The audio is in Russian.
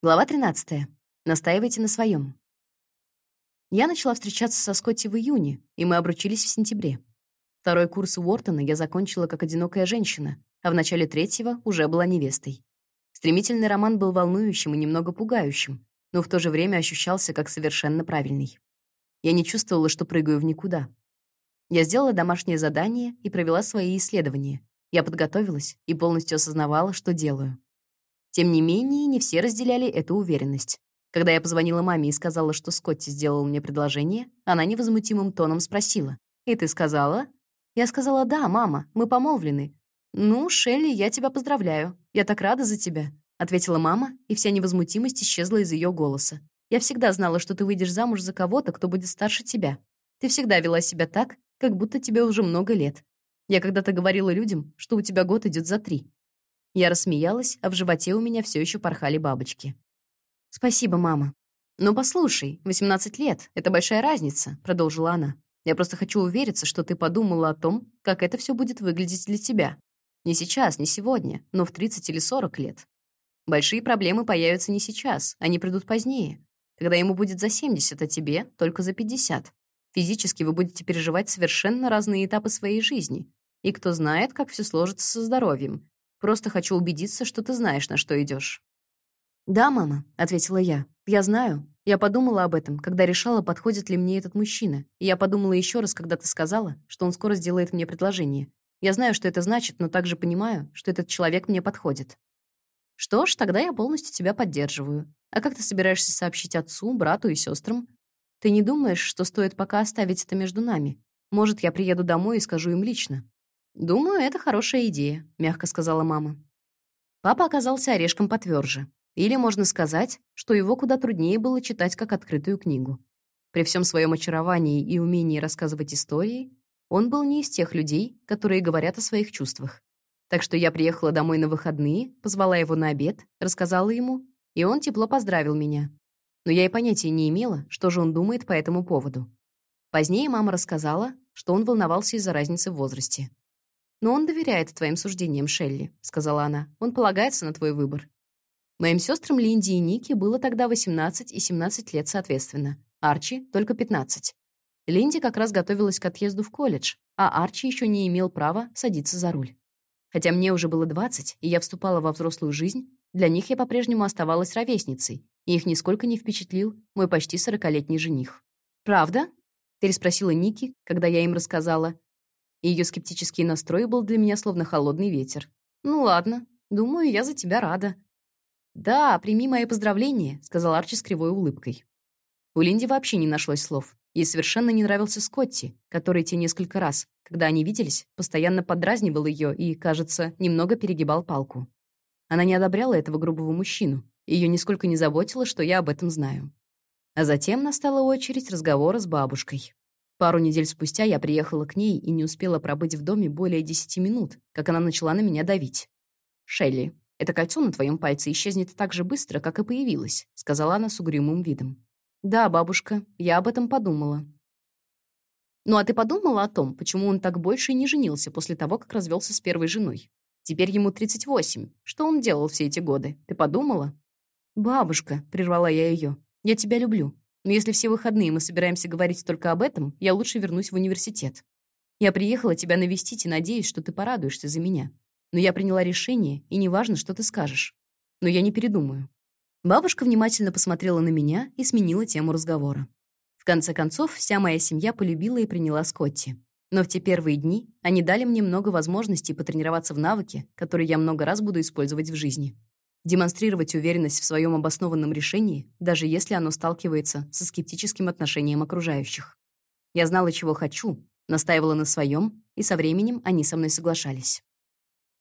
Глава 13. Настаивайте на своем. Я начала встречаться со Скотти в июне, и мы обручились в сентябре. Второй курс Уортона я закончила как одинокая женщина, а в начале третьего уже была невестой. Стремительный роман был волнующим и немного пугающим, но в то же время ощущался как совершенно правильный. Я не чувствовала, что прыгаю в никуда. Я сделала домашнее задание и провела свои исследования. Я подготовилась и полностью осознавала, что делаю. Тем не менее, не все разделяли эту уверенность. Когда я позвонила маме и сказала, что Скотти сделал мне предложение, она невозмутимым тоном спросила: "И ты сказала?" Я сказала: "Да, мама, мы помолвлены". "Ну, Шелли, я тебя поздравляю. Я так рада за тебя", ответила мама, и вся невозмутимость исчезла из ее голоса. "Я всегда знала, что ты выйдешь замуж за кого-то, кто будет старше тебя. Ты всегда вела себя так, как будто тебе уже много лет. Я когда-то говорила людям, что у тебя год идет за три. Я рассмеялась, а в животе у меня все еще порхали бабочки. «Спасибо, мама». «Ну, послушай, 18 лет — это большая разница», — продолжила она. «Я просто хочу увериться, что ты подумала о том, как это все будет выглядеть для тебя. Не сейчас, не сегодня, но в 30 или 40 лет. Большие проблемы появятся не сейчас, они придут позднее, когда ему будет за 70, а тебе — только за 50. Физически вы будете переживать совершенно разные этапы своей жизни. И кто знает, как все сложится со здоровьем, Просто хочу убедиться, что ты знаешь, на что идешь. «Да, мама», — ответила я. «Я знаю. Я подумала об этом, когда решала, подходит ли мне этот мужчина. И я подумала еще раз, когда ты сказала, что он скоро сделает мне предложение. Я знаю, что это значит, но также понимаю, что этот человек мне подходит». «Что ж, тогда я полностью тебя поддерживаю. А как ты собираешься сообщить отцу, брату и сестрам? Ты не думаешь, что стоит пока оставить это между нами? Может, я приеду домой и скажу им лично?» «Думаю, это хорошая идея», — мягко сказала мама. Папа оказался орешком потверже. Или можно сказать, что его куда труднее было читать как открытую книгу. При всем своем очаровании и умении рассказывать истории, он был не из тех людей, которые говорят о своих чувствах. Так что я приехала домой на выходные, позвала его на обед, рассказала ему, и он тепло поздравил меня. Но я и понятия не имела, что же он думает по этому поводу. Позднее мама рассказала, что он волновался из-за разницы в возрасте. «Но он доверяет твоим суждениям, Шелли», — сказала она. «Он полагается на твой выбор». Моим сестрам Линди и Нике было тогда 18 и 17 лет соответственно. Арчи — только 15. Линди как раз готовилась к отъезду в колледж, а Арчи еще не имел права садиться за руль. Хотя мне уже было 20, и я вступала во взрослую жизнь, для них я по-прежнему оставалась ровесницей, и их нисколько не впечатлил мой почти сорокалетний жених. «Правда?» — переспросила Ники, когда я им рассказала, ее скептический настрой был для меня словно холодный ветер. «Ну ладно, думаю, я за тебя рада». «Да, прими мои поздравления», — сказал Арчи с кривой улыбкой. У Линди вообще не нашлось слов. Ей совершенно не нравился Скотти, который те несколько раз, когда они виделись, постоянно подразнивал ее и, кажется, немного перегибал палку. Она не одобряла этого грубого мужчину. Ее нисколько не заботило, что я об этом знаю. А затем настала очередь разговора с бабушкой. Пару недель спустя я приехала к ней и не успела пробыть в доме более десяти минут, как она начала на меня давить. «Шелли, это кольцо на твоем пальце исчезнет так же быстро, как и появилось», — сказала она с угрюмым видом. «Да, бабушка, я об этом подумала». «Ну а ты подумала о том, почему он так больше и не женился после того, как развелся с первой женой? Теперь ему 38. Что он делал все эти годы? Ты подумала?» «Бабушка», — прервала я ее, — «я тебя люблю. Но если все выходные мы собираемся говорить только об этом, я лучше вернусь в университет. Я приехала тебя навестить и надеюсь, что ты порадуешься за меня. Но я приняла решение, и неважно, что ты скажешь. Но я не передумаю». Бабушка внимательно посмотрела на меня и сменила тему разговора. В конце концов, вся моя семья полюбила и приняла Скотти. Но в те первые дни они дали мне много возможностей потренироваться в навыке, которые я много раз буду использовать в жизни демонстрировать уверенность в своем обоснованном решении, даже если оно сталкивается со скептическим отношением окружающих. Я знала, чего хочу, настаивала на своем, и со временем они со мной соглашались.